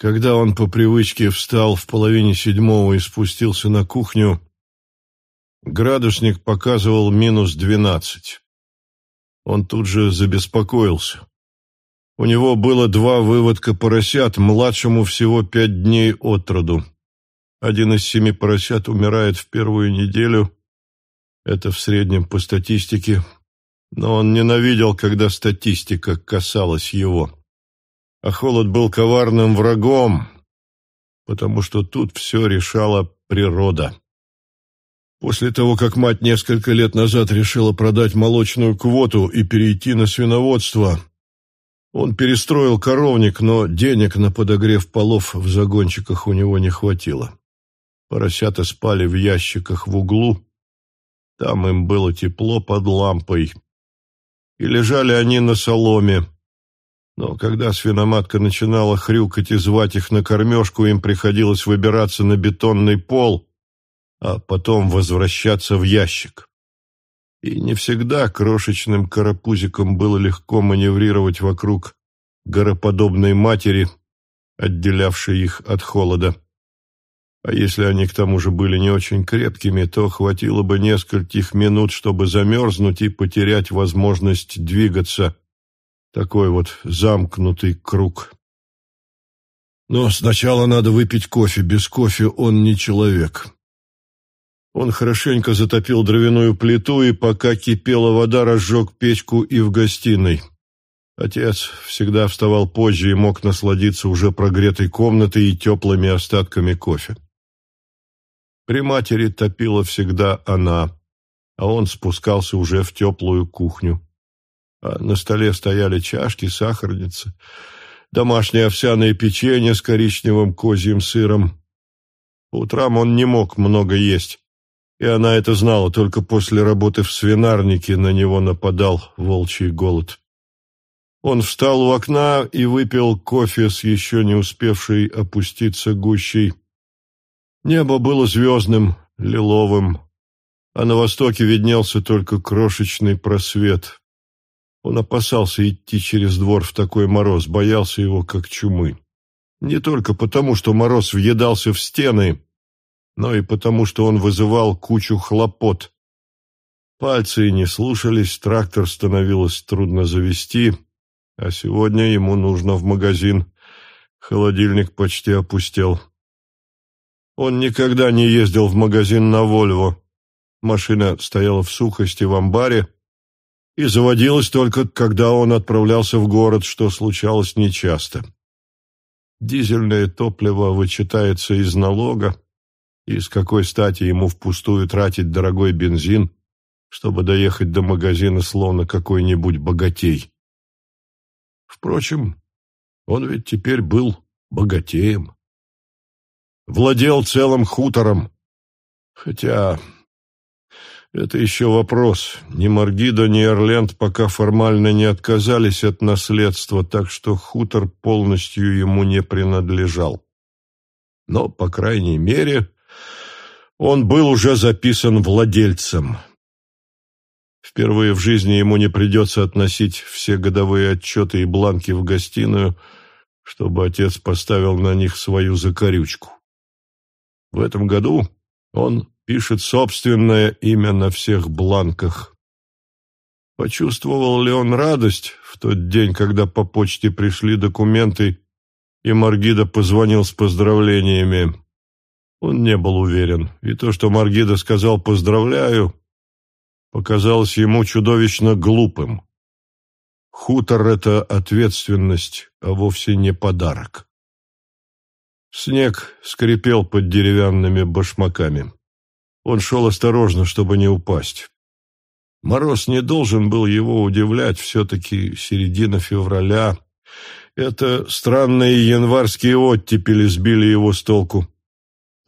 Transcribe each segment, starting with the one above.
Когда он по привычке встал в половине седьмого и спустился на кухню, градусник показывал минус двенадцать. Он тут же забеспокоился. У него было два выводка поросят, младшему всего пять дней от роду. Один из семи поросят умирает в первую неделю. Это в среднем по статистике. Но он ненавидел, когда статистика касалась его. А холод был коварным врагом, потому что тут все решала природа. После того, как мать несколько лет назад решила продать молочную квоту и перейти на свиноводство, он перестроил коровник, но денег на подогрев полов в загончиках у него не хватило. Поросята спали в ящиках в углу, там им было тепло под лампой, и лежали они на соломе. Но когда свиноматка начинала хрюкать и звать их на кормежку, им приходилось выбираться на бетонный пол, а потом возвращаться в ящик. И не всегда крошечным карапузиком было легко маневрировать вокруг гороподобной матери, отделявшей их от холода. А если они к тому же были не очень крепкими, то хватило бы нескольких минут, чтобы замерзнуть и потерять возможность двигаться. Такой вот замкнутый круг. Но сначала надо выпить кофе. Без кофе он не человек. Он хорошенько затопил дровяную плиту и, пока кипела вода, разжег печку и в гостиной. Отец всегда вставал позже и мог насладиться уже прогретой комнатой и теплыми остатками кофе. При матери топила всегда она, а он спускался уже в теплую кухню. А на столе стояли чашки, сахарница, домашнее овсяное печенье с коричневым козьим сыром. По утрам он не мог много есть, и она это знала, только после работы в свинарнике на него нападал волчий голод. Он встал у окна и выпил кофе с еще не успевшей опуститься гущей. Небо было звездным, лиловым, а на востоке виднелся только крошечный просвет. Он опасался идти через двор в такой мороз, боялся его как чумы. Не только потому, что мороз въедался в стены, но и потому, что он вызывал кучу хлопот. Пальцы не слушались, трактор становилось трудно завести, а сегодня ему нужно в магазин. Холодильник почти опустел. Он никогда не ездил в магазин на «Вольво». Машина стояла в сухости в амбаре и заводилась только, когда он отправлялся в город, что случалось нечасто. Дизельное топливо вычитается из налога, и с какой стати ему впустую тратить дорогой бензин, чтобы доехать до магазина словно какой-нибудь богатей. Впрочем, он ведь теперь был богатеем владел целым хутором. Хотя это еще вопрос. Ни Маргида, ни Эрленд пока формально не отказались от наследства, так что хутор полностью ему не принадлежал. Но, по крайней мере, он был уже записан владельцем. Впервые в жизни ему не придется относить все годовые отчеты и бланки в гостиную, чтобы отец поставил на них свою закорючку. В этом году он пишет собственное имя на всех бланках. Почувствовал ли он радость в тот день, когда по почте пришли документы, и Маргида позвонил с поздравлениями? Он не был уверен, и то, что Маргида сказал «поздравляю», показалось ему чудовищно глупым. Хутор — это ответственность, а вовсе не подарок. Снег скрипел под деревянными башмаками. Он шел осторожно, чтобы не упасть. Мороз не должен был его удивлять, все-таки середина февраля. Это странные январские оттепели сбили его с толку.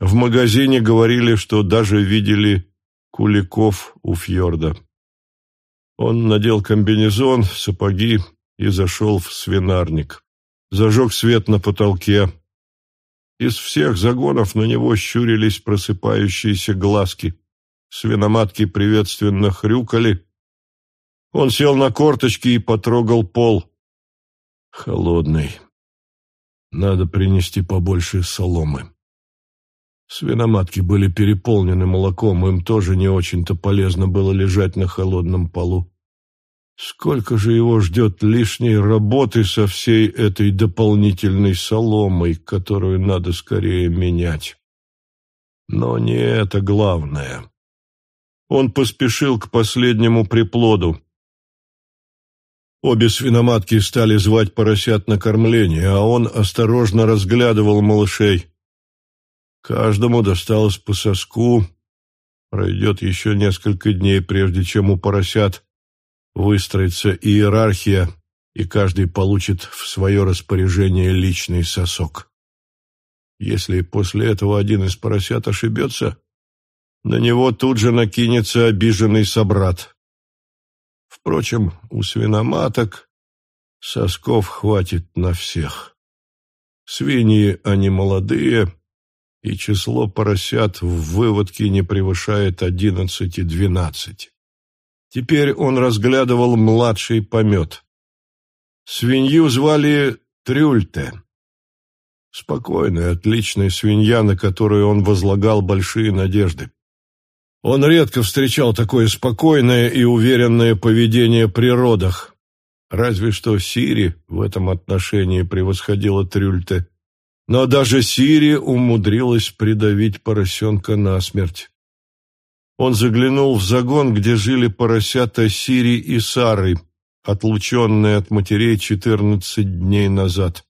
В магазине говорили, что даже видели куликов у фьорда. Он надел комбинезон, сапоги и зашел в свинарник. Зажег свет на потолке. Из всех загонов на него щурились просыпающиеся глазки. Свиноматки приветственно хрюкали. Он сел на корточки и потрогал пол. Холодный. Надо принести побольше соломы. Свиноматки были переполнены молоком, им тоже не очень-то полезно было лежать на холодном полу. Сколько же его ждет лишней работы со всей этой дополнительной соломой, которую надо скорее менять. Но не это главное. Он поспешил к последнему приплоду. Обе свиноматки стали звать поросят на кормление, а он осторожно разглядывал малышей. Каждому досталось по соску. Пройдет еще несколько дней, прежде чем у поросят выстроится иерархия, и каждый получит в свое распоряжение личный сосок. Если после этого один из поросят ошибется, на него тут же накинется обиженный собрат. Впрочем, у свиноматок сосков хватит на всех. Свиньи, они молодые, и число поросят в выводке не превышает одиннадцати-двенадцати. Теперь он разглядывал младший помет. Свинью звали Трюльте. Спокойная, отличная свинья, на которую он возлагал большие надежды. Он редко встречал такое спокойное и уверенное поведение при родах. Разве что Сири в этом отношении превосходила Трюльте. Но даже Сири умудрилась придавить поросенка насмерть. Он заглянул в загон, где жили поросята Сири и Сары, отлученные от матерей четырнадцать дней назад.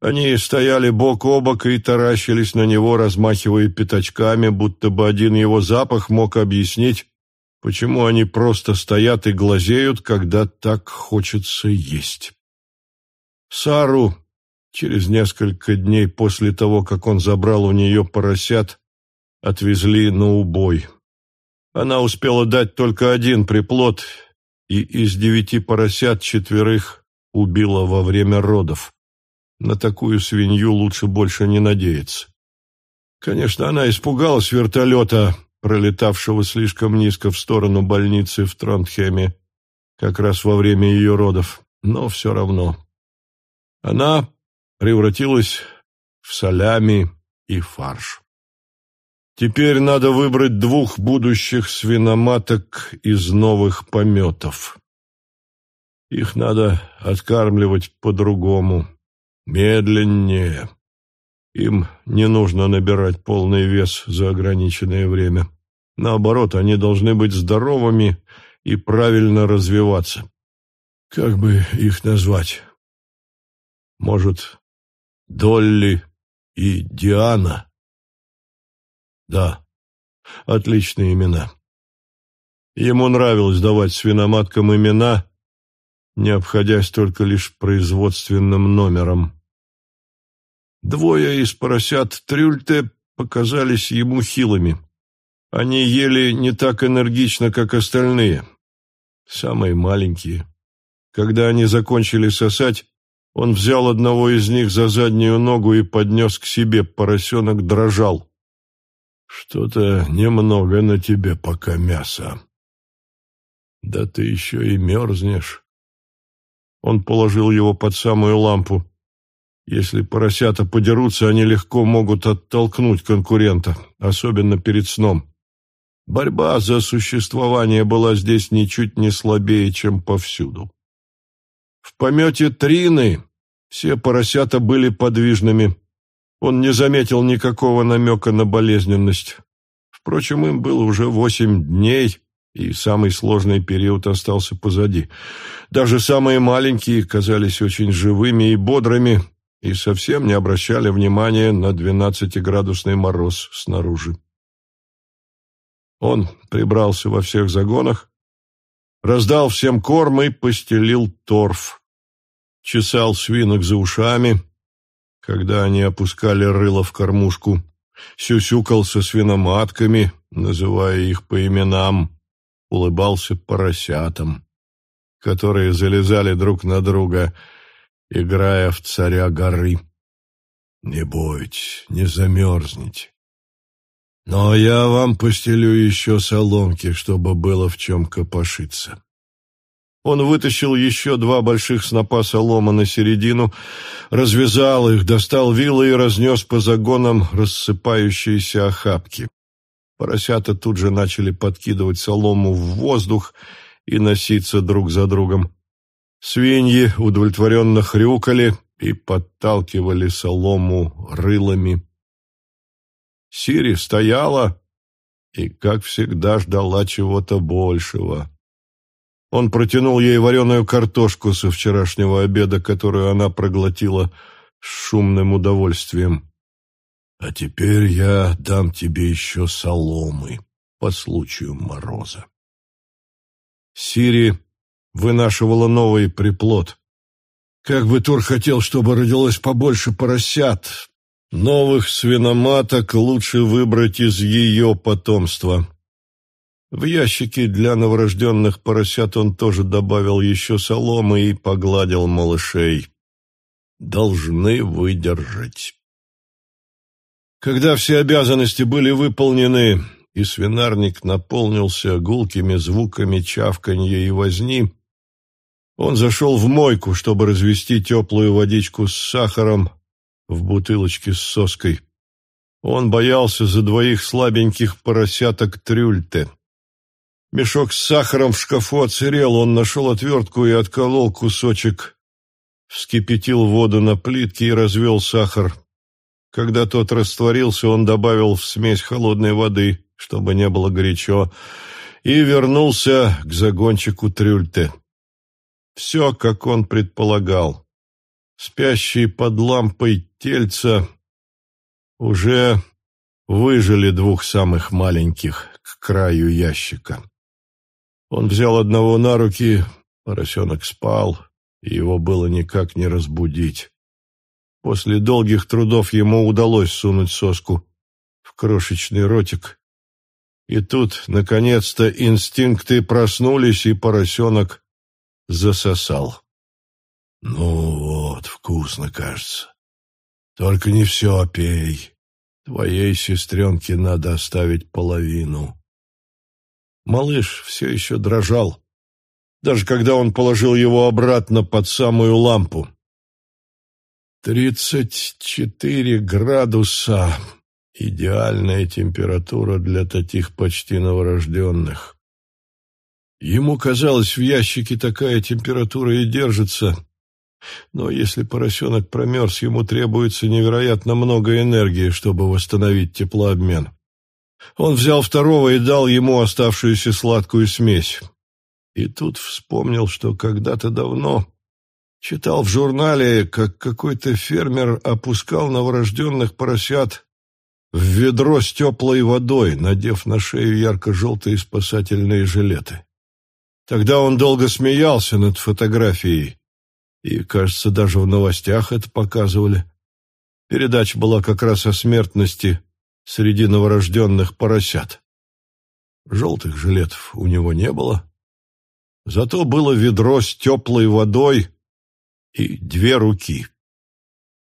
Они стояли бок о бок и таращились на него, размахивая пятачками, будто бы один его запах мог объяснить, почему они просто стоят и глазеют, когда так хочется есть. Сару Через несколько дней после того, как он забрал у нее поросят, отвезли на убой. Она успела дать только один приплод, и из девяти поросят четверых убила во время родов. На такую свинью лучше больше не надеяться. Конечно, она испугалась вертолета, пролетавшего слишком низко в сторону больницы в Тронтхеме, как раз во время ее родов, но все равно. Она превратилась в солями и фарш. Теперь надо выбрать двух будущих свиноматок из новых пометов. Их надо откармливать по-другому, медленнее. Им не нужно набирать полный вес за ограниченное время. Наоборот, они должны быть здоровыми и правильно развиваться. Как бы их назвать? Может, Долли и Диана. Да, отличные имена. Ему нравилось давать свиноматкам имена, не обходясь только лишь производственным номером. Двое из поросят Трюльте показались ему хилыми. Они ели не так энергично, как остальные. Самые маленькие. Когда они закончили сосать, он взял одного из них за заднюю ногу и поднес к себе, поросенок дрожал. «Что-то немного на тебе пока мяса. Да ты еще и мерзнешь». Он положил его под самую лампу. Если поросята подерутся, они легко могут оттолкнуть конкурента, особенно перед сном. Борьба за существование была здесь ничуть не слабее, чем повсюду. В помете Трины все поросята были подвижными. Он не заметил никакого намека на болезненность. Впрочем, им было уже восемь дней, и самый сложный период остался позади. Даже самые маленькие казались очень живыми и бодрыми, и совсем не обращали внимания на двенадцатиградусный мороз снаружи. Он прибрался во всех загонах, раздал всем корм и постелил торф. Чесал свинок за ушами, когда они опускали рыло в кормушку, сюсюкал со свиноматками, называя их по именам, улыбался поросятам, которые залезали друг на друга, играя в царя горы. «Не бойтесь, не замерзните. Но я вам постелю еще соломки, чтобы было в чем копошиться. Он вытащил еще два больших снопа солома на середину, развязал их, достал вилы и разнес по загонам рассыпающиеся охапки. Поросята тут же начали подкидывать солому в воздух и носиться друг за другом. Свиньи удовлетворенно хрюкали и подталкивали солому рылами. Сири стояла и, как всегда, ждала чего-то большего. Он протянул ей вареную картошку со вчерашнего обеда, которую она проглотила с шумным удовольствием. «А теперь я дам тебе еще соломы по случаю мороза». Сири вынашивала новый приплод. Как бы Тур хотел, чтобы родилось побольше поросят. Новых свиноматок лучше выбрать из ее потомства. В ящике для новорожденных поросят он тоже добавил еще соломы и погладил малышей. Должны выдержать. Когда все обязанности были выполнены, и свинарник наполнился гулкими звуками чавканья и возни, он зашел в мойку, чтобы развести теплую водичку с сахаром в бутылочке с соской. Он боялся за двоих слабеньких поросяток трюльте. Мешок с сахаром в шкафу оцерел, он нашел отвертку и отколол кусочек, вскипятил воду на плитке и развел сахар. Когда тот растворился, он добавил в смесь холодной воды, чтобы не было горячо, и вернулся к загончику трюльте. Все, как он предполагал. Спящие под лампой тельца уже выжили двух самых маленьких к краю ящика. Он взял одного на руки, поросенок спал, и его было никак не разбудить. После долгих трудов ему удалось сунуть соску в крошечный ротик. И тут, наконец-то, инстинкты проснулись, и поросенок засосал. «Ну вот, вкусно, кажется. Только не все пей. Твоей сестренке надо оставить половину». Малыш все еще дрожал, даже когда он положил его обратно под самую лампу. «Тридцать четыре градуса — идеальная температура для таких почти новорожденных». Ему казалось, в ящике такая температура и держится, но если поросенок промерз, ему требуется невероятно много энергии, чтобы восстановить теплообмен. Он взял второго и дал ему оставшуюся сладкую смесь. И тут вспомнил, что когда-то давно читал в журнале, как какой-то фермер опускал новорожденных поросят в ведро с теплой водой, надев на шею ярко-желтые спасательные жилеты. Тогда он долго смеялся над фотографией, и, кажется, даже в новостях это показывали. Передача была как раз о смертности среди новорожденных поросят. Желтых жилетов у него не было. Зато было ведро с теплой водой и две руки.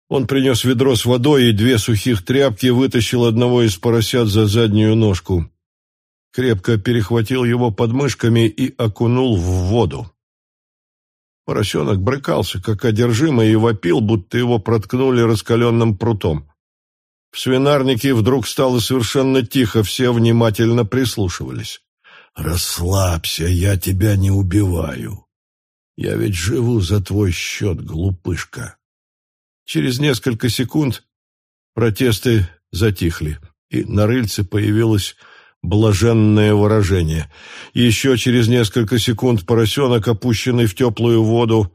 Он принес ведро с водой и две сухих тряпки, вытащил одного из поросят за заднюю ножку. Крепко перехватил его подмышками и окунул в воду. Поросенок брыкался, как одержимый, и вопил, будто его проткнули раскаленным прутом. В свинарнике вдруг стало совершенно тихо, все внимательно прислушивались. «Расслабься, я тебя не убиваю. Я ведь живу за твой счет, глупышка». Через несколько секунд протесты затихли, и на рыльце появилось блаженное выражение. Еще через несколько секунд поросенок, опущенный в теплую воду,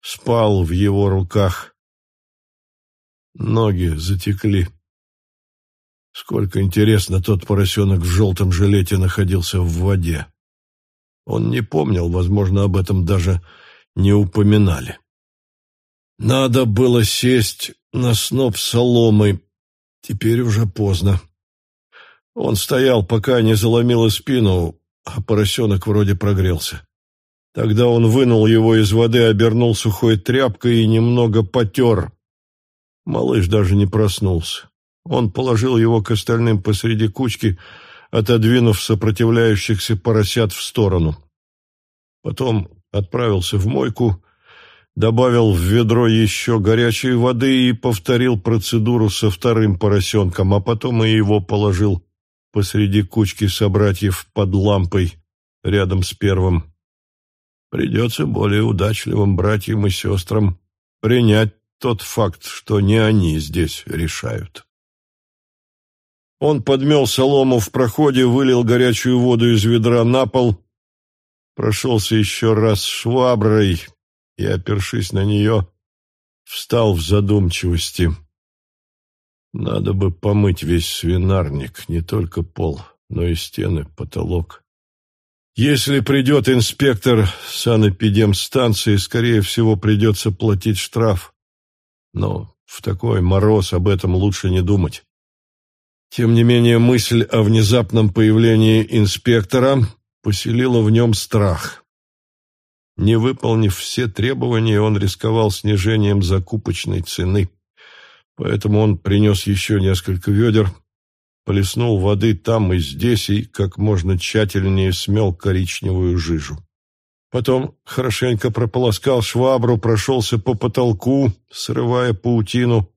спал в его руках. Ноги затекли. Сколько интересно, тот поросенок в желтом жилете находился в воде. Он не помнил, возможно, об этом даже не упоминали. Надо было сесть на сноп соломы. Теперь уже поздно. Он стоял, пока не заломило спину, а поросенок вроде прогрелся. Тогда он вынул его из воды, обернул сухой тряпкой и немного потер. Малыш даже не проснулся. Он положил его к остальным посреди кучки, отодвинув сопротивляющихся поросят в сторону. Потом отправился в мойку, добавил в ведро еще горячей воды и повторил процедуру со вторым поросенком, а потом и его положил посреди кучки собратьев под лампой рядом с первым. Придется более удачливым братьям и сестрам принять тот факт, что не они здесь решают. Он подмел солому в проходе, вылил горячую воду из ведра на пол, прошелся еще раз шваброй и, опершись на нее, встал в задумчивости. Надо бы помыть весь свинарник, не только пол, но и стены, потолок. Если придет инспектор санэпидемстанции, скорее всего, придется платить штраф. Но в такой мороз об этом лучше не думать. Тем не менее, мысль о внезапном появлении инспектора поселила в нем страх. Не выполнив все требования, он рисковал снижением закупочной цены. Поэтому он принес еще несколько ведер, плеснул воды там и здесь и как можно тщательнее смел коричневую жижу. Потом хорошенько прополоскал швабру, прошелся по потолку, срывая паутину,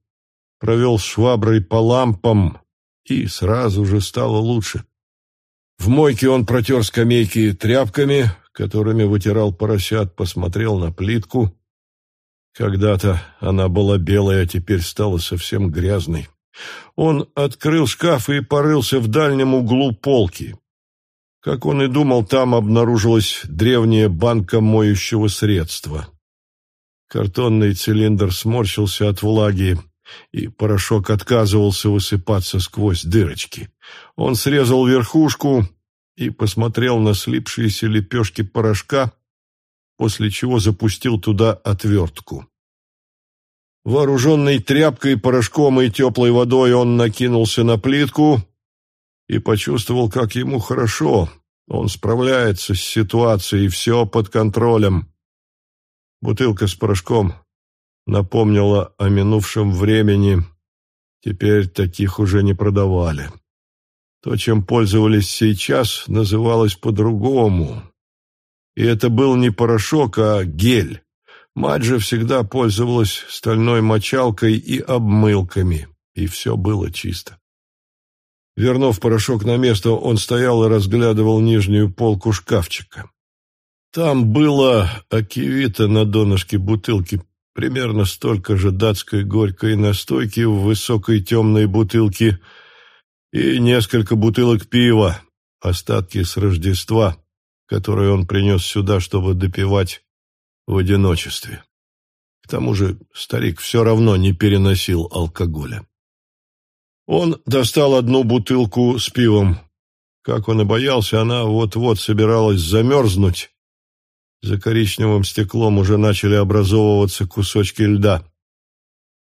провел шваброй по лампам, и сразу же стало лучше. В мойке он протер скамейки тряпками, которыми вытирал поросят, посмотрел на плитку. Когда-то она была белая, а теперь стала совсем грязной. Он открыл шкаф и порылся в дальнем углу полки. Как он и думал, там обнаружилась древняя банка моющего средства. Картонный цилиндр сморщился от влаги, и порошок отказывался высыпаться сквозь дырочки. Он срезал верхушку и посмотрел на слипшиеся лепешки порошка, после чего запустил туда отвертку. Вооруженный тряпкой, порошком и теплой водой он накинулся на плитку и почувствовал, как ему хорошо. Он справляется с ситуацией, все под контролем. Бутылка с порошком напомнила о минувшем времени. Теперь таких уже не продавали. То, чем пользовались сейчас, называлось по-другому. И это был не порошок, а гель. Мать же всегда пользовалась стальной мочалкой и обмылками, и все было чисто. Вернув порошок на место, он стоял и разглядывал нижнюю полку шкафчика. Там было акивита на донышке бутылки, примерно столько же датской горькой настойки в высокой темной бутылке и несколько бутылок пива, остатки с Рождества, которые он принес сюда, чтобы допивать в одиночестве. К тому же старик все равно не переносил алкоголя. Он достал одну бутылку с пивом. Как он и боялся, она вот-вот собиралась замерзнуть. За коричневым стеклом уже начали образовываться кусочки льда.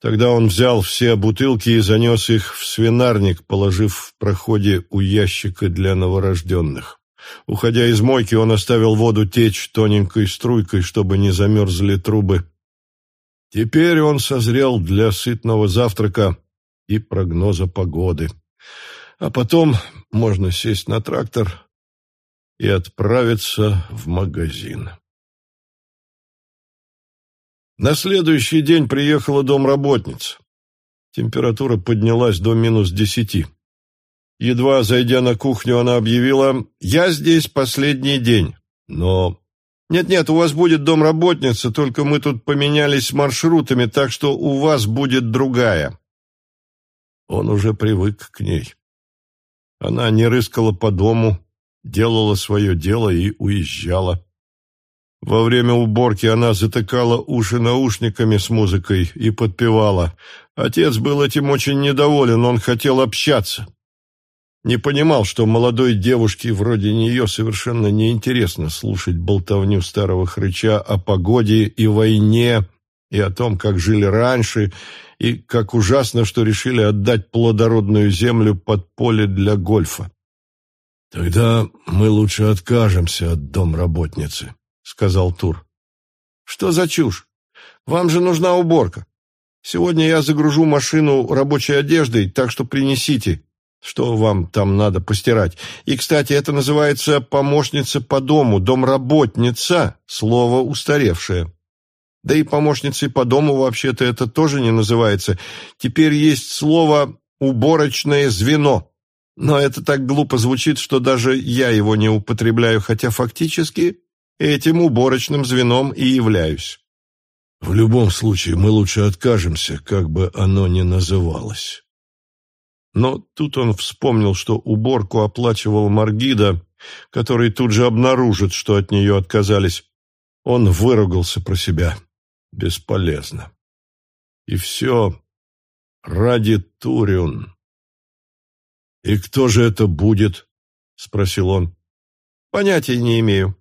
Тогда он взял все бутылки и занес их в свинарник, положив в проходе у ящика для новорожденных. Уходя из мойки, он оставил воду течь тоненькой струйкой, чтобы не замерзли трубы. Теперь он созрел для сытного завтрака и прогноза погоды. А потом можно сесть на трактор и отправиться в магазин. На следующий день приехала домработница. Температура поднялась до минус десяти. Едва зайдя на кухню, она объявила, «Я здесь последний день, но...» «Нет-нет, у вас будет домработница, только мы тут поменялись маршрутами, так что у вас будет другая». Он уже привык к ней. Она не рыскала по дому, делала свое дело и уезжала. Во время уборки она затыкала уши наушниками с музыкой и подпевала. Отец был этим очень недоволен, он хотел общаться. Не понимал, что молодой девушке вроде нее совершенно неинтересно слушать болтовню старого хрыча о погоде и войне, и о том, как жили раньше, и как ужасно, что решили отдать плодородную землю под поле для гольфа. «Тогда мы лучше откажемся от домработницы», — сказал Тур. «Что за чушь? Вам же нужна уборка. Сегодня я загружу машину рабочей одеждой, так что принесите», — что вам там надо постирать. И, кстати, это называется помощница по дому, домработница, слово устаревшее. Да и помощницей по дому вообще-то это тоже не называется. Теперь есть слово «уборочное звено». Но это так глупо звучит, что даже я его не употребляю, хотя фактически этим уборочным звеном и являюсь. В любом случае, мы лучше откажемся, как бы оно ни называлось. Но тут он вспомнил, что уборку оплачивал Маргида, который тут же обнаружит, что от нее отказались. Он выругался про себя. Бесполезно. И все ради Турюн. «И кто же это будет?» — спросил он. «Понятия не имею.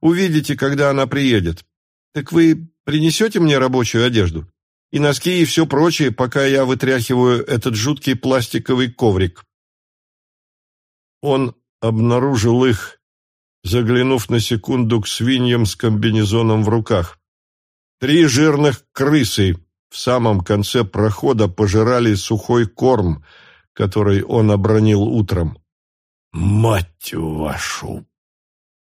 Увидите, когда она приедет. Так вы принесете мне рабочую одежду? И носки, и все прочее, пока я вытряхиваю этот жуткий пластиковый коврик». Он обнаружил их, заглянув на секунду к свиньям с комбинезоном в руках. Три жирных крысы в самом конце прохода пожирали сухой корм — который он обронил утром. «Мать вашу!»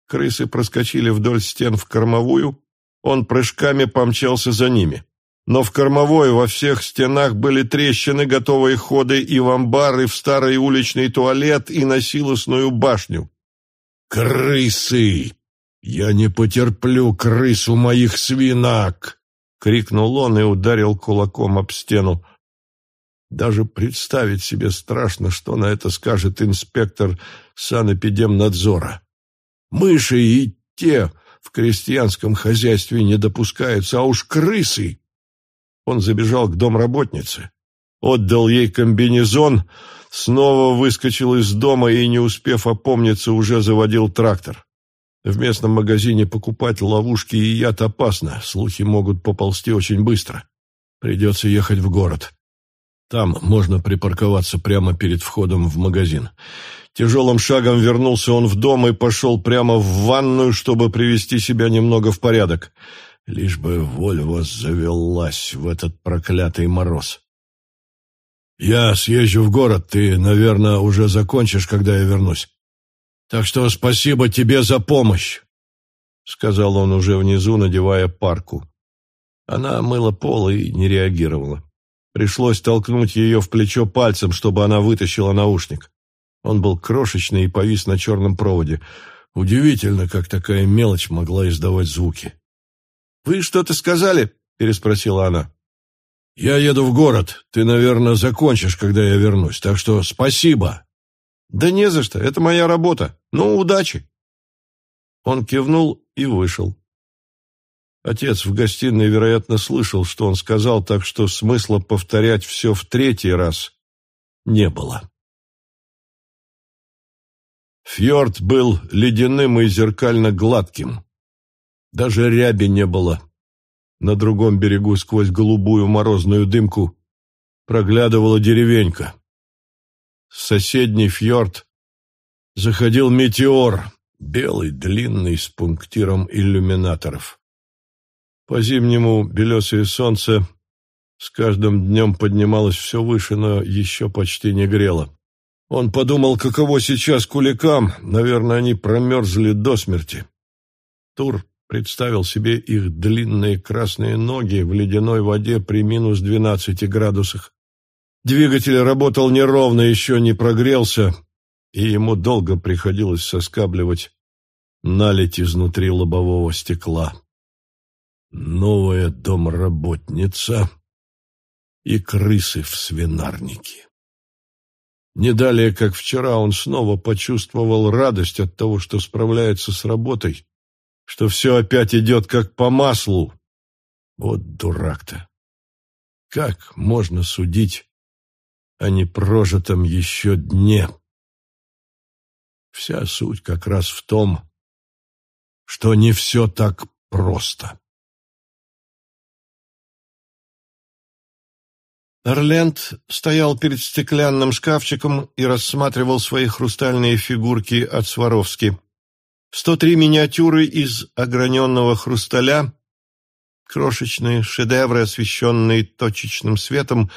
Крысы проскочили вдоль стен в кормовую, он прыжками помчался за ними. Но в кормовой во всех стенах были трещины, готовые ходы и в амбар, и в старый уличный туалет, и на силосную башню. «Крысы! Я не потерплю крысу моих свинак!» — крикнул он и ударил кулаком об стену. Даже представить себе страшно, что на это скажет инспектор санэпидемнадзора. Мыши и те в крестьянском хозяйстве не допускаются, а уж крысы. Он забежал к домработнице, отдал ей комбинезон, снова выскочил из дома и, не успев опомниться, уже заводил трактор. В местном магазине покупать ловушки и яд опасно, слухи могут поползти очень быстро. Придется ехать в город. Там можно припарковаться прямо перед входом в магазин. Тяжелым шагом вернулся он в дом и пошел прямо в ванную, чтобы привести себя немного в порядок. Лишь бы Вольва завелась в этот проклятый мороз. «Я съезжу в город, ты, наверное, уже закончишь, когда я вернусь. Так что спасибо тебе за помощь», — сказал он уже внизу, надевая парку. Она мыла пол и не реагировала. Пришлось толкнуть ее в плечо пальцем, чтобы она вытащила наушник. Он был крошечный и повис на черном проводе. Удивительно, как такая мелочь могла издавать звуки. «Вы что-то сказали?» — переспросила она. «Я еду в город. Ты, наверное, закончишь, когда я вернусь. Так что спасибо». «Да не за что. Это моя работа. Ну, удачи». Он кивнул и вышел. Отец в гостиной, вероятно, слышал, что он сказал, так что смысла повторять все в третий раз не было. Фьорд был ледяным и зеркально гладким. Даже ряби не было. На другом берегу сквозь голубую морозную дымку проглядывала деревенька. соседний фьорд заходил метеор, белый, длинный, с пунктиром иллюминаторов. По-зимнему белесое солнце с каждым днем поднималось все выше, но еще почти не грело. Он подумал, каково сейчас куликам, наверное, они промерзли до смерти. Тур представил себе их длинные красные ноги в ледяной воде при минус двенадцати градусах. Двигатель работал неровно, еще не прогрелся, и ему долго приходилось соскабливать наледь изнутри лобового стекла новая домработница и крысы в свинарнике. Не далее, как вчера, он снова почувствовал радость от того, что справляется с работой, что все опять идет как по маслу. Вот дурак-то! Как можно судить о непрожитом еще дне? Вся суть как раз в том, что не все так просто. Эрленд стоял перед стеклянным шкафчиком и рассматривал свои хрустальные фигурки от Сваровски. Сто три миниатюры из ограненного хрусталя, крошечные шедевры, освещенные точечным светом,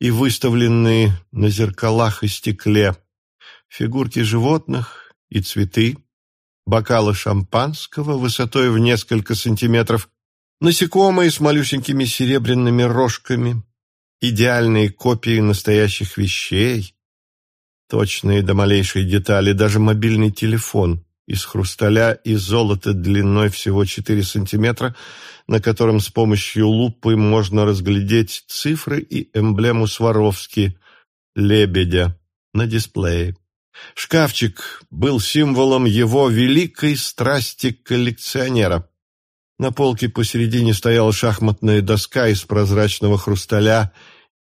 и выставленные на зеркалах и стекле фигурки животных и цветы, бокалы шампанского высотой в несколько сантиметров, насекомые с малюсенькими серебряными рожками, идеальные копии настоящих вещей, точные до малейшей детали, даже мобильный телефон из хрусталя и золота длиной всего 4 сантиметра, на котором с помощью лупы можно разглядеть цифры и эмблему Сваровски «Лебедя» на дисплее. Шкафчик был символом его великой страсти коллекционера. На полке посередине стояла шахматная доска из прозрачного хрусталя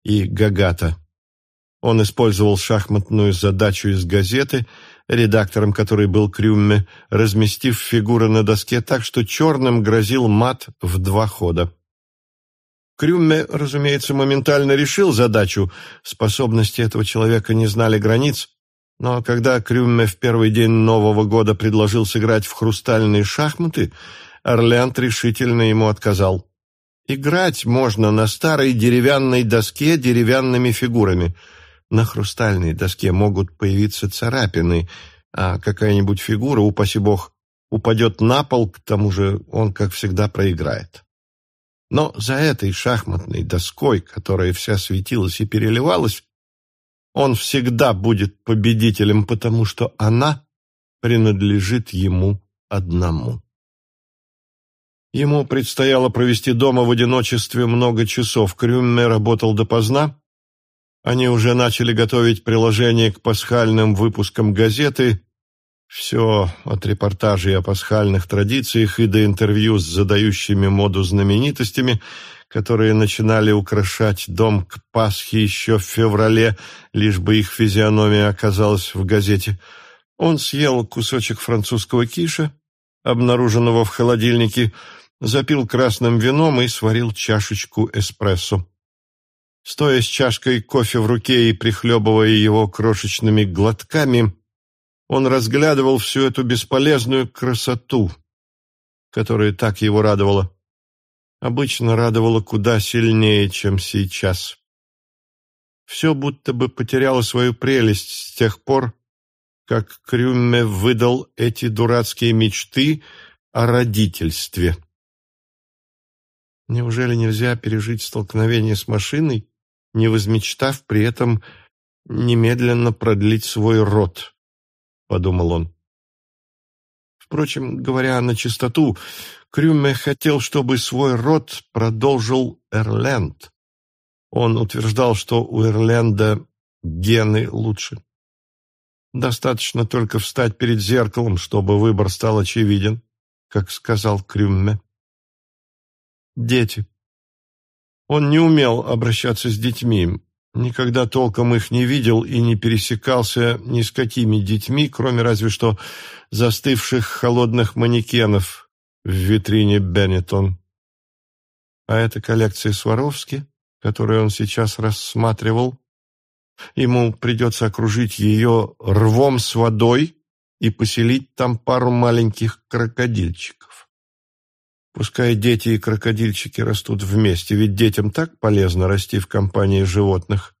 и гагата. Он использовал шахматную задачу из газеты, редактором которой был Крюмме, разместив фигуры на доске так, что черным грозил мат в два хода. Крюмме, разумеется, моментально решил задачу. Способности этого человека не знали границ, но когда Крюмме в первый день Нового года предложил сыграть в хрустальные шахматы, Орлянд решительно ему отказал. Играть можно на старой деревянной доске деревянными фигурами. На хрустальной доске могут появиться царапины, а какая-нибудь фигура, упаси бог, упадет на пол, к тому же он, как всегда, проиграет. Но за этой шахматной доской, которая вся светилась и переливалась, он всегда будет победителем, потому что она принадлежит ему одному. Ему предстояло провести дома в одиночестве много часов. Крюмме работал допоздна. Они уже начали готовить приложение к пасхальным выпускам газеты. Все от репортажей о пасхальных традициях и до интервью с задающими моду знаменитостями – которые начинали украшать дом к Пасхе еще в феврале, лишь бы их физиономия оказалась в газете. Он съел кусочек французского киша, обнаруженного в холодильнике, запил красным вином и сварил чашечку эспрессо. Стоя с чашкой кофе в руке и прихлебывая его крошечными глотками, он разглядывал всю эту бесполезную красоту, которая так его радовала обычно радовало куда сильнее, чем сейчас. Все будто бы потеряло свою прелесть с тех пор, как Крюмме выдал эти дурацкие мечты о родительстве. Неужели нельзя пережить столкновение с машиной, не возмечтав при этом немедленно продлить свой род? — подумал он. Впрочем, говоря на чистоту, Крюме хотел, чтобы свой род продолжил Эрленд. Он утверждал, что у Эрленда гены лучше. Достаточно только встать перед зеркалом, чтобы выбор стал очевиден, как сказал Крюмме. Дети. Он не умел обращаться с детьми, никогда толком их не видел и не пересекался ни с какими детьми, кроме разве что застывших холодных манекенов, в витрине Беннетон. А это коллекция Сваровски, которую он сейчас рассматривал. Ему придется окружить ее рвом с водой и поселить там пару маленьких крокодильчиков. Пускай дети и крокодильчики растут вместе, ведь детям так полезно расти в компании животных.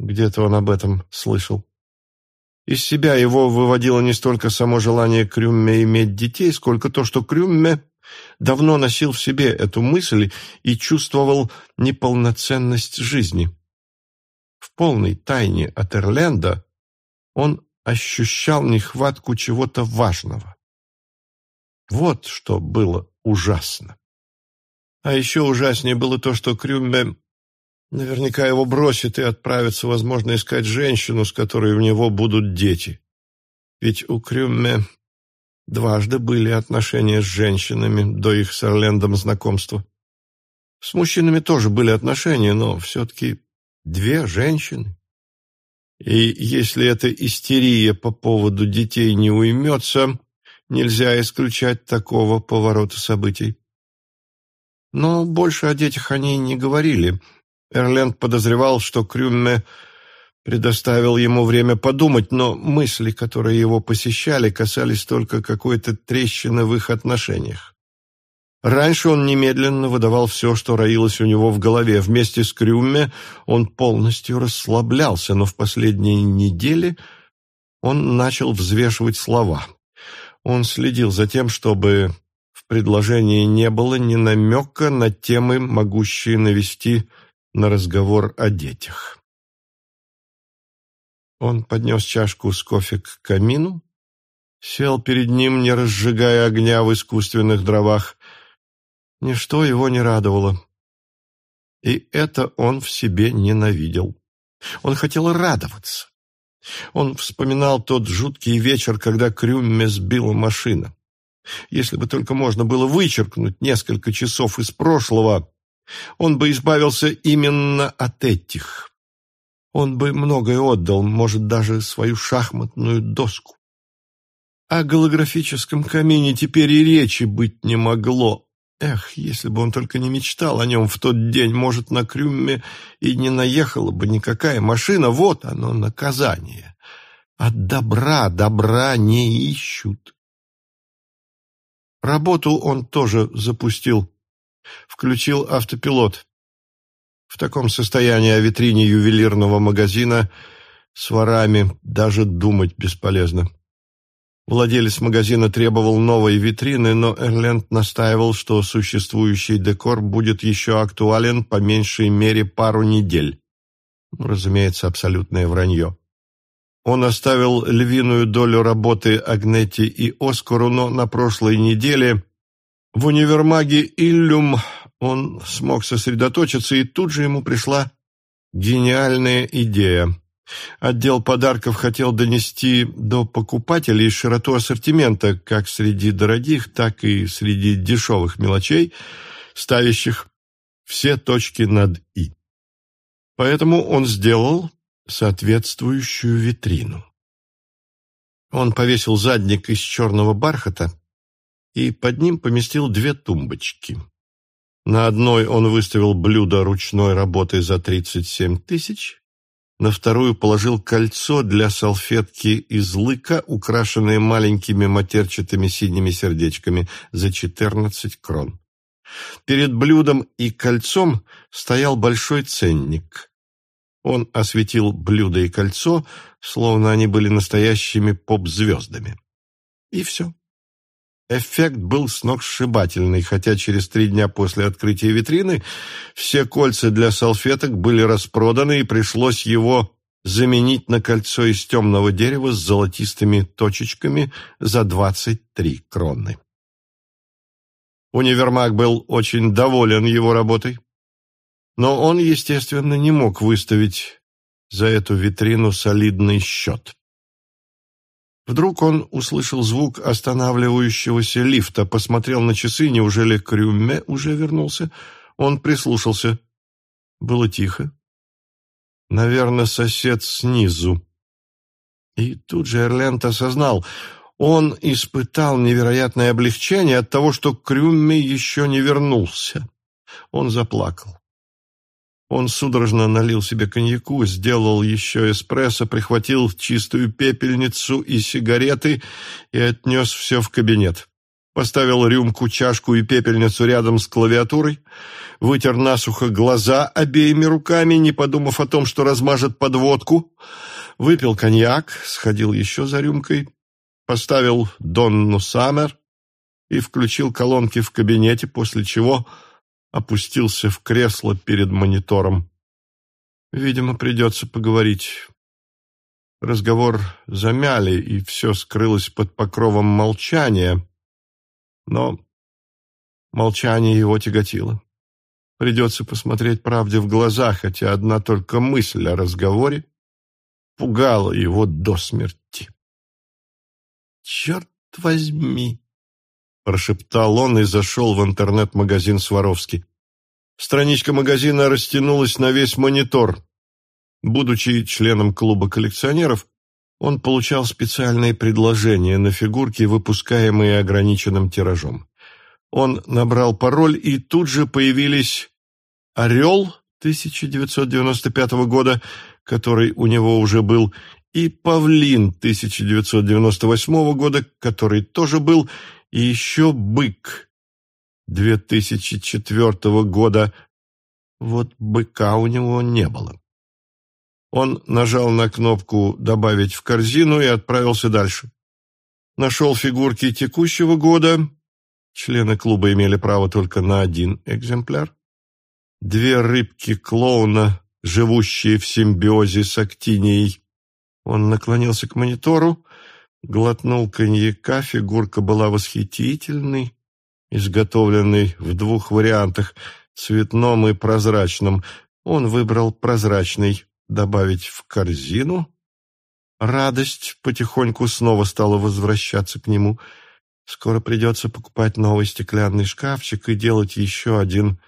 Где-то он об этом слышал. Из себя его выводило не столько само желание Крюмме иметь детей, сколько то, что Крюмме давно носил в себе эту мысль и чувствовал неполноценность жизни. В полной тайне от Эрленда он ощущал нехватку чего-то важного. Вот что было ужасно. А еще ужаснее было то, что Крюмме Наверняка его бросит и отправится, возможно, искать женщину, с которой у него будут дети. Ведь у Крюмме дважды были отношения с женщинами до их с Орлендом знакомства. С мужчинами тоже были отношения, но все-таки две женщины. И если эта истерия по поводу детей не уймется, нельзя исключать такого поворота событий. Но больше о детях они не говорили – Эрленд подозревал, что Крюмме предоставил ему время подумать, но мысли, которые его посещали, касались только какой-то трещины в их отношениях. Раньше он немедленно выдавал все, что роилось у него в голове. Вместе с Крюмме он полностью расслаблялся, но в последние недели он начал взвешивать слова. Он следил за тем, чтобы в предложении не было ни намека на темы, могущие навести на разговор о детях. Он поднес чашку с кофе к камину, сел перед ним, не разжигая огня в искусственных дровах, Ничто его не радовало. И это он в себе ненавидел. Он хотел радоваться. Он вспоминал тот жуткий вечер, когда Крюмме сбила машина. Если бы только можно было вычеркнуть несколько часов из прошлого, он бы избавился именно от этих. Он бы многое отдал, может, даже свою шахматную доску. О голографическом камине теперь и речи быть не могло. Эх, если бы он только не мечтал о нем в тот день, может, на Крюмме и не наехала бы никакая машина. Вот оно, наказание. От добра добра не ищут. Работу он тоже запустил. Включил автопилот. В таком состоянии о витрине ювелирного магазина с ворами даже думать бесполезно. Владелец магазина требовал новой витрины, но Эрленд настаивал, что существующий декор будет еще актуален по меньшей мере пару недель. Разумеется, абсолютное вранье. Он оставил львиную долю работы Агнетти и Оскару, но на прошлой неделе в универмаге «Иллюм» он смог сосредоточиться, и тут же ему пришла гениальная идея. Отдел подарков хотел донести до покупателей широту ассортимента как среди дорогих, так и среди дешевых мелочей, ставящих все точки над «и». Поэтому он сделал соответствующую витрину. Он повесил задник из черного бархата и под ним поместил две тумбочки. На одной он выставил блюдо ручной работы за 37 тысяч, на вторую положил кольцо для салфетки из лыка, украшенное маленькими матерчатыми синими сердечками за четырнадцать крон. Перед блюдом и кольцом стоял большой ценник. Он осветил блюдо и кольцо, словно они были настоящими поп-звездами. И все. Эффект был сногсшибательный, хотя через три дня после открытия витрины все кольца для салфеток были распроданы, и пришлось его заменить на кольцо из темного дерева с золотистыми точечками за 23 кроны. Универмаг был очень доволен его работой, но он, естественно, не мог выставить за эту витрину солидный счет. Вдруг он услышал звук останавливающегося лифта, посмотрел на часы, неужели Крюме уже вернулся? Он прислушался. Было тихо. Наверное, сосед снизу. И тут же Эрленд осознал, он испытал невероятное облегчение от того, что Крюмме еще не вернулся. Он заплакал. Он судорожно налил себе коньяку, сделал еще эспрессо, прихватил чистую пепельницу и сигареты и отнес все в кабинет. Поставил рюмку, чашку и пепельницу рядом с клавиатурой, вытер насухо глаза обеими руками, не подумав о том, что размажет подводку, выпил коньяк, сходил еще за рюмкой, поставил Донну Саммер и включил колонки в кабинете, после чего опустился в кресло перед монитором. Видимо, придется поговорить. Разговор замяли, и все скрылось под покровом молчания, но молчание его тяготило. Придется посмотреть правде в глаза, хотя одна только мысль о разговоре пугала его до смерти. «Черт возьми!» прошептал он и зашел в интернет-магазин Сваровски. Страничка магазина растянулась на весь монитор. Будучи членом клуба коллекционеров, он получал специальные предложения на фигурки, выпускаемые ограниченным тиражом. Он набрал пароль, и тут же появились «Орел» 1995 года, который у него уже был, и «Павлин» 1998 года, который тоже был, и еще бык 2004 года. Вот быка у него не было. Он нажал на кнопку «Добавить в корзину» и отправился дальше. Нашел фигурки текущего года. Члены клуба имели право только на один экземпляр. Две рыбки-клоуна, живущие в симбиозе с актинией. Он наклонился к монитору, глотнул коньяка, фигурка была восхитительной, изготовленной в двух вариантах, цветном и прозрачном. Он выбрал прозрачный добавить в корзину. Радость потихоньку снова стала возвращаться к нему. Скоро придется покупать новый стеклянный шкафчик и делать еще один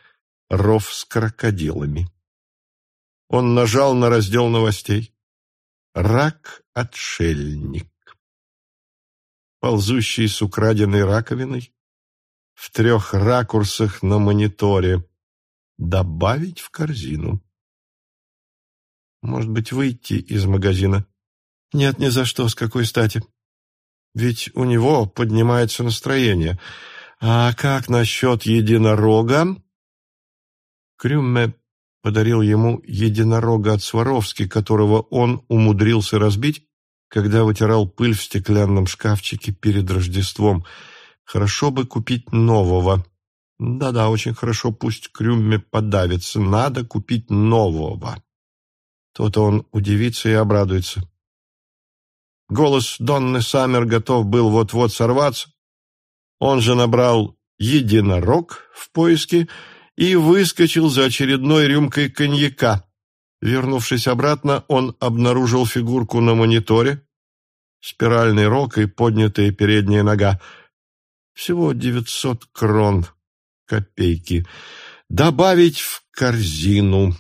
ров с крокодилами. Он нажал на раздел новостей. Рак-отшельник. Ползущий с украденной раковиной в трех ракурсах на мониторе. Добавить в корзину. Может быть, выйти из магазина? Нет, ни за что, с какой стати? Ведь у него поднимается настроение. А как насчет единорога? Крюмме подарил ему единорога от Сваровски, которого он умудрился разбить, когда вытирал пыль в стеклянном шкафчике перед Рождеством. Хорошо бы купить нового. Да-да, очень хорошо, пусть Крюмме подавится. Надо купить нового. То-то он удивится и обрадуется. Голос Донны Саммер готов был вот-вот сорваться. Он же набрал «единорог» в поиске и выскочил за очередной рюмкой коньяка. Вернувшись обратно, он обнаружил фигурку на мониторе, спиральный рог и поднятая передняя нога. Всего девятьсот крон, копейки. Добавить в корзину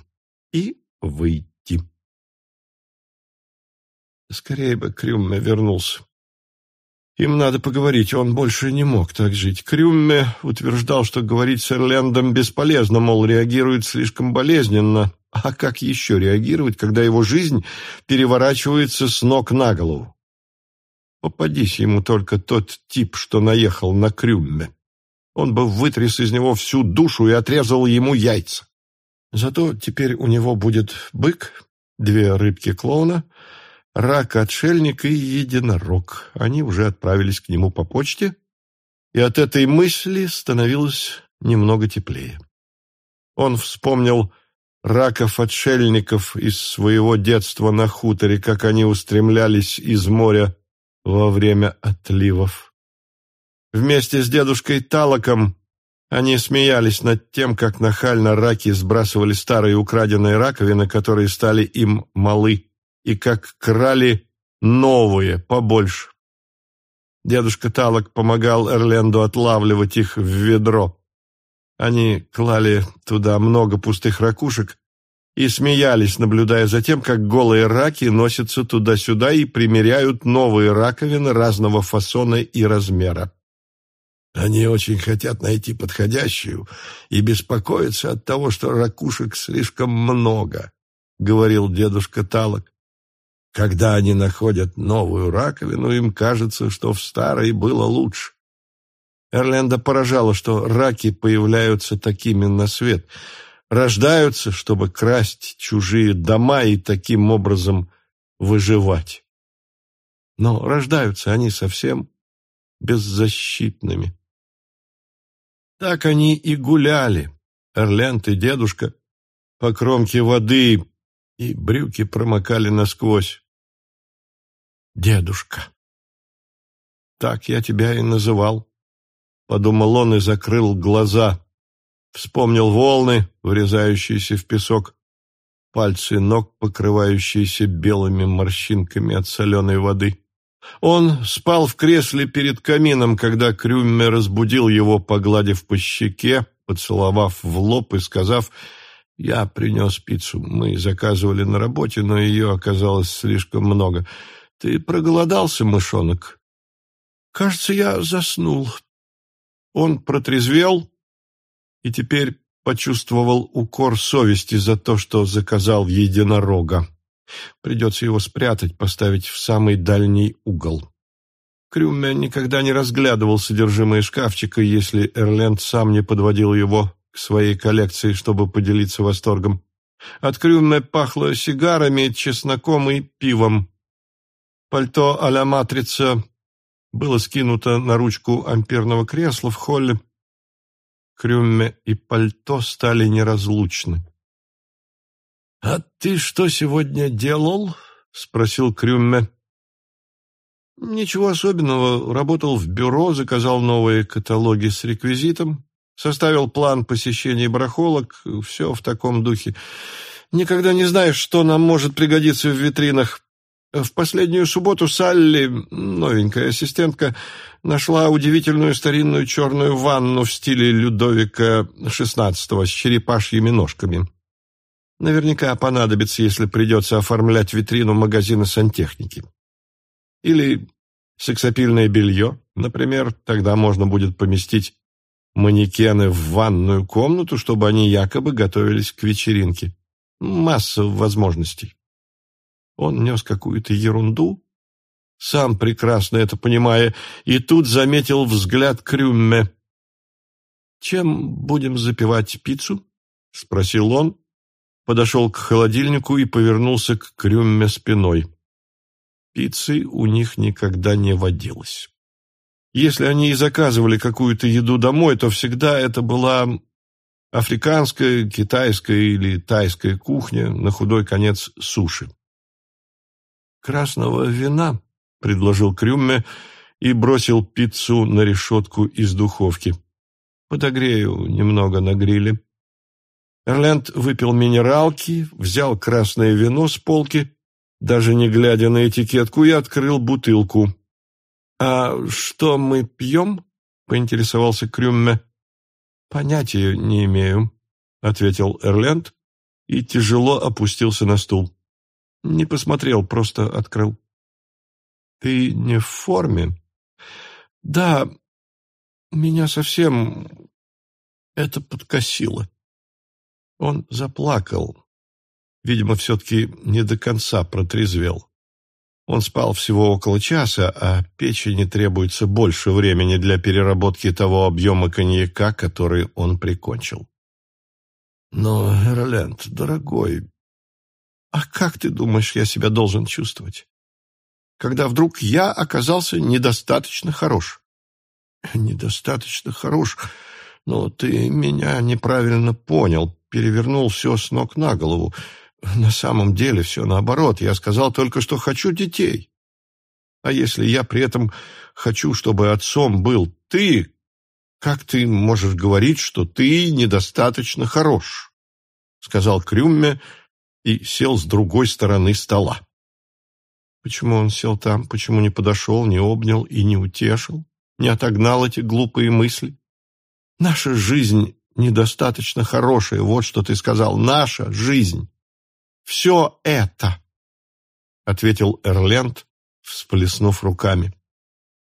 и выйти. Скорее бы Крюмме вернулся. Им надо поговорить, он больше не мог так жить. Крюмме утверждал, что говорить с Эрлендом бесполезно, мол, реагирует слишком болезненно. А как еще реагировать, когда его жизнь переворачивается с ног на голову? Попадись ему только тот тип, что наехал на Крюмме. Он бы вытряс из него всю душу и отрезал ему яйца. Зато теперь у него будет бык, две рыбки-клоуна — рак-отшельник и единорог. Они уже отправились к нему по почте, и от этой мысли становилось немного теплее. Он вспомнил раков-отшельников из своего детства на хуторе, как они устремлялись из моря во время отливов. Вместе с дедушкой Талоком они смеялись над тем, как нахально раки сбрасывали старые украденные раковины, которые стали им малы и как крали новые, побольше. Дедушка Талок помогал Эрленду отлавливать их в ведро. Они клали туда много пустых ракушек и смеялись, наблюдая за тем, как голые раки носятся туда-сюда и примеряют новые раковины разного фасона и размера. Они очень хотят найти подходящую и беспокоятся от того, что ракушек слишком много, — говорил дедушка Талок. Когда они находят новую раковину, им кажется, что в старой было лучше. Эрленда поражала, что раки появляются такими на свет, рождаются, чтобы красть чужие дома и таким образом выживать. Но рождаются они совсем беззащитными. Так они и гуляли, Эрленд и дедушка, по кромке воды, и брюки промокали насквозь. Дедушка. Так я тебя и называл. Подумал он и закрыл глаза. Вспомнил волны, врезающиеся в песок, пальцы ног, покрывающиеся белыми морщинками от соленой воды. Он спал в кресле перед камином, когда Крюмме разбудил его, погладив по щеке, поцеловав в лоб и сказав, «Я принес пиццу. Мы заказывали на работе, но ее оказалось слишком много. Ты проголодался, мышонок? Кажется, я заснул. Он протрезвел и теперь почувствовал укор совести за то, что заказал единорога. Придется его спрятать, поставить в самый дальний угол. Крюмме никогда не разглядывал содержимое шкафчика, если Эрленд сам не подводил его к своей коллекции, чтобы поделиться восторгом. От Крюмме пахло сигарами, чесноком и пивом. Пальто а-ля матрица было скинуто на ручку амперного кресла в холле. Крюмме и пальто стали неразлучны. — А ты что сегодня делал? — спросил Крюмме. — Ничего особенного. Работал в бюро, заказал новые каталоги с реквизитом, составил план посещения барахолок, все в таком духе. Никогда не знаешь, что нам может пригодиться в витринах. В последнюю субботу Салли, новенькая ассистентка, нашла удивительную старинную черную ванну в стиле Людовика XVI с черепашьими ножками. Наверняка понадобится, если придется оформлять витрину магазина сантехники. Или сексапильное белье, например, тогда можно будет поместить манекены в ванную комнату, чтобы они якобы готовились к вечеринке. Масса возможностей. Он нес какую-то ерунду, сам прекрасно это понимая, и тут заметил взгляд Крюмме. «Чем будем запивать пиццу?» — спросил он, подошел к холодильнику и повернулся к Крюмме спиной. Пиццы у них никогда не водилось. Если они и заказывали какую-то еду домой, то всегда это была африканская, китайская или тайская кухня, на худой конец суши. «Красного вина», — предложил Крюмме и бросил пиццу на решетку из духовки. «Подогрею немного на гриле». Эрленд выпил минералки, взял красное вино с полки, даже не глядя на этикетку, и открыл бутылку. «А что мы пьем?» — поинтересовался Крюмме. «Понятия не имею», — ответил Эрленд и тяжело опустился на стул. Не посмотрел, просто открыл. Ты не в форме? Да, меня совсем это подкосило. Он заплакал. Видимо, все-таки не до конца протрезвел. Он спал всего около часа, а печени требуется больше времени для переработки того объема коньяка, который он прикончил. Но, Эрленд, дорогой, а как ты думаешь, я себя должен чувствовать? Когда вдруг я оказался недостаточно хорош. Недостаточно хорош, но ты меня неправильно понял, перевернул все с ног на голову. На самом деле все наоборот. Я сказал только, что хочу детей. А если я при этом хочу, чтобы отцом был ты, как ты можешь говорить, что ты недостаточно хорош? Сказал Крюмме, — и сел с другой стороны стола. Почему он сел там, почему не подошел, не обнял и не утешил, не отогнал эти глупые мысли? Наша жизнь недостаточно хорошая, вот что ты сказал, наша жизнь. Все это, — ответил Эрленд, всплеснув руками.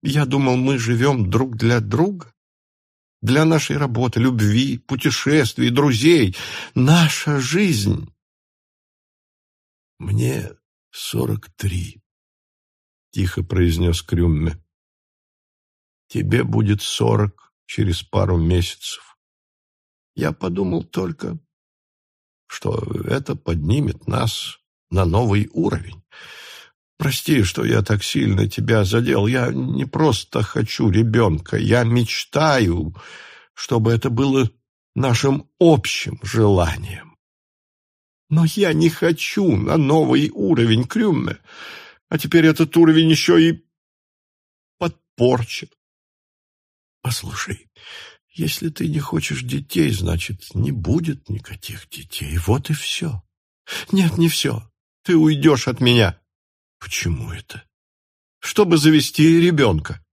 Я думал, мы живем друг для друга, для нашей работы, любви, путешествий, друзей. Наша жизнь «Мне сорок три», — тихо произнес Крюмме. «Тебе будет сорок через пару месяцев. Я подумал только, что это поднимет нас на новый уровень. Прости, что я так сильно тебя задел. Я не просто хочу ребенка, я мечтаю, чтобы это было нашим общим желанием. Но я не хочу на новый уровень Крюмме. А теперь этот уровень еще и подпорчен. Послушай, если ты не хочешь детей, значит, не будет никаких детей. Вот и все. Нет, не все. Ты уйдешь от меня. Почему это? Чтобы завести ребенка.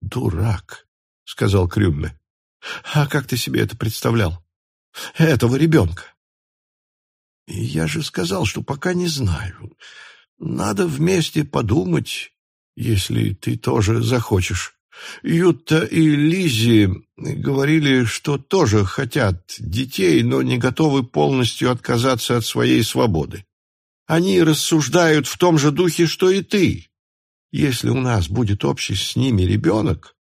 Дурак, сказал Крюмме. А как ты себе это представлял? Этого ребенка. Я же сказал, что пока не знаю. Надо вместе подумать, если ты тоже захочешь. Ютта и Лизи говорили, что тоже хотят детей, но не готовы полностью отказаться от своей свободы. Они рассуждают в том же духе, что и ты. Если у нас будет общий с ними ребенок,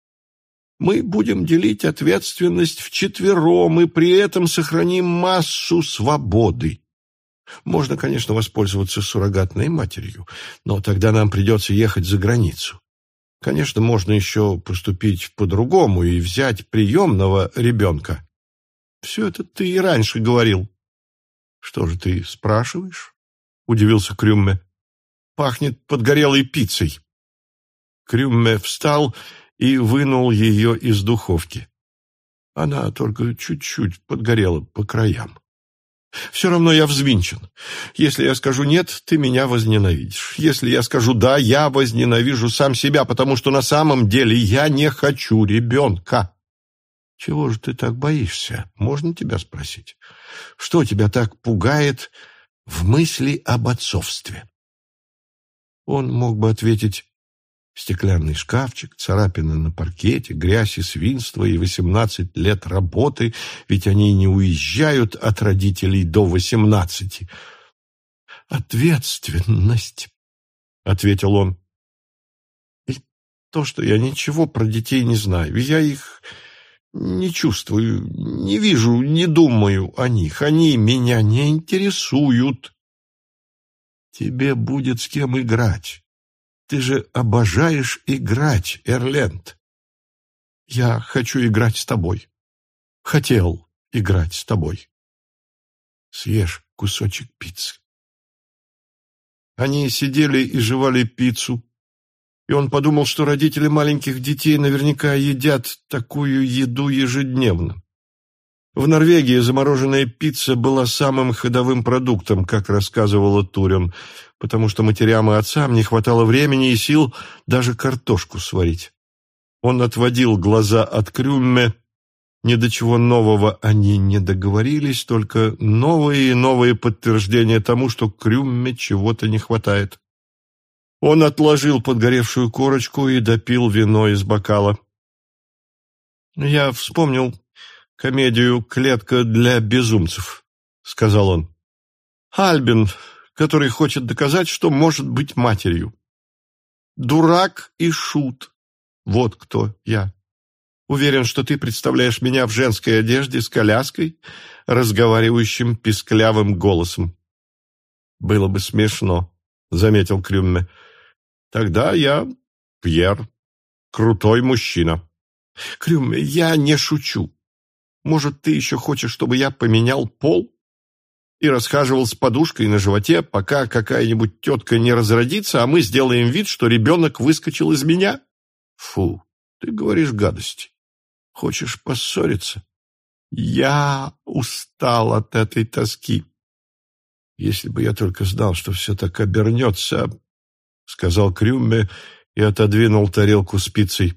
мы будем делить ответственность вчетвером и при этом сохраним массу свободы. Можно, конечно, воспользоваться суррогатной матерью, но тогда нам придется ехать за границу. Конечно, можно еще поступить по-другому и взять приемного ребенка. Все это ты и раньше говорил. Что же ты спрашиваешь? Удивился Крюмме. Пахнет подгорелой пиццей. Крюмме встал и вынул ее из духовки. Она только чуть-чуть подгорела по краям. Все равно я взвинчен. Если я скажу «нет», ты меня возненавидишь. Если я скажу «да», я возненавижу сам себя, потому что на самом деле я не хочу ребенка. Чего же ты так боишься? Можно тебя спросить? Что тебя так пугает в мысли об отцовстве? Он мог бы ответить Стеклянный шкафчик, царапины на паркете, грязь и свинство и восемнадцать лет работы, ведь они не уезжают от родителей до восемнадцати. «Ответственность», — ответил он. «И то, что я ничего про детей не знаю, я их не чувствую, не вижу, не думаю о них, они меня не интересуют. Тебе будет с кем играть». Ты же обожаешь играть, Эрленд. Я хочу играть с тобой. Хотел играть с тобой. Съешь кусочек пиццы. Они сидели и жевали пиццу, и он подумал, что родители маленьких детей наверняка едят такую еду ежедневно. В Норвегии замороженная пицца была самым ходовым продуктом, как рассказывала Турин, потому что матерям и отцам не хватало времени и сил даже картошку сварить. Он отводил глаза от Крюмме, ни до чего нового они не договорились, только новые и новые подтверждения тому, что Крюмме чего-то не хватает. Он отложил подгоревшую корочку и допил вино из бокала. «Я вспомнил комедию «Клетка для безумцев», — сказал он. Альбин, который хочет доказать, что может быть матерью. Дурак и шут. Вот кто я. Уверен, что ты представляешь меня в женской одежде с коляской, разговаривающим писклявым голосом. Было бы смешно, заметил Крюмме. Тогда я Пьер, крутой мужчина. Крюмме, я не шучу. Может, ты еще хочешь, чтобы я поменял пол и расхаживал с подушкой на животе, пока какая-нибудь тетка не разродится, а мы сделаем вид, что ребенок выскочил из меня? Фу, ты говоришь гадости. Хочешь поссориться? Я устал от этой тоски. Если бы я только знал, что все так обернется, — сказал Крюмме и отодвинул тарелку с пиццей.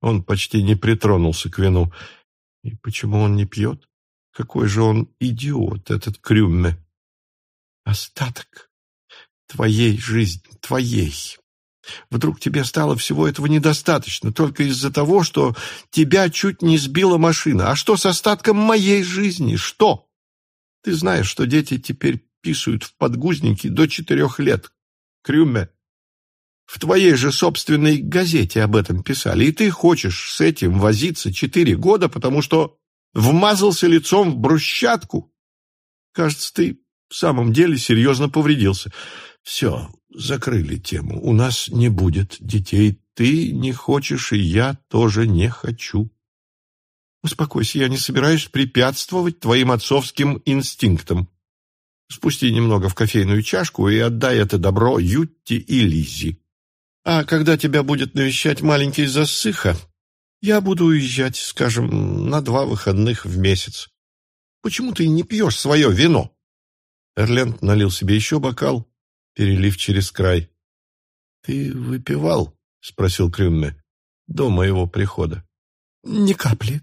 Он почти не притронулся к вину. И почему он не пьет? Какой же он идиот, этот Крюмме. Остаток твоей жизни, твоей. Вдруг тебе стало всего этого недостаточно, только из-за того, что тебя чуть не сбила машина. А что с остатком моей жизни? Что? Ты знаешь, что дети теперь писают в подгузники до четырех лет. Крюме. В твоей же собственной газете об этом писали, и ты хочешь с этим возиться четыре года, потому что вмазался лицом в брусчатку. Кажется, ты в самом деле серьезно повредился. Все, закрыли тему. У нас не будет детей. Ты не хочешь, и я тоже не хочу. Успокойся, я не собираюсь препятствовать твоим отцовским инстинктам. Спусти немного в кофейную чашку и отдай это добро Ютти и Лиззи. А когда тебя будет навещать маленький засыха, я буду уезжать, скажем, на два выходных в месяц. Почему ты не пьешь свое вино?» Эрленд налил себе еще бокал, перелив через край. «Ты выпивал?» — спросил Крюмме. «До моего прихода». «Ни капли.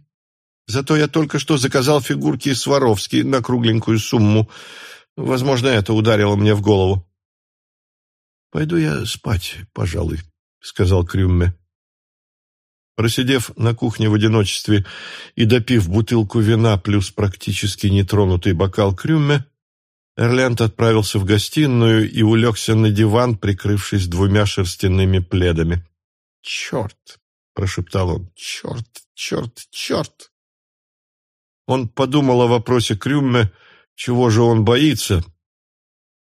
Зато я только что заказал фигурки Сваровски на кругленькую сумму. Возможно, это ударило мне в голову. «Пойду я спать, пожалуй», — сказал Крюмме. Просидев на кухне в одиночестве и допив бутылку вина плюс практически нетронутый бокал Крюмме, Эрленд отправился в гостиную и улегся на диван, прикрывшись двумя шерстяными пледами. «Черт!» — прошептал он. «Черт, черт, черт!» Он подумал о вопросе Крюмме, чего же он боится,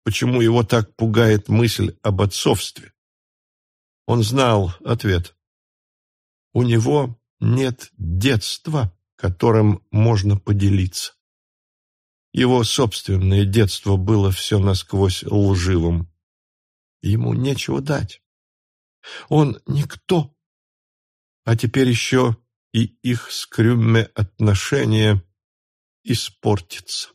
почему его так пугает мысль об отцовстве. Он знал ответ. У него нет детства, которым можно поделиться. Его собственное детство было все насквозь лживым. Ему нечего дать. Он никто. А теперь еще и их с отношения испортится.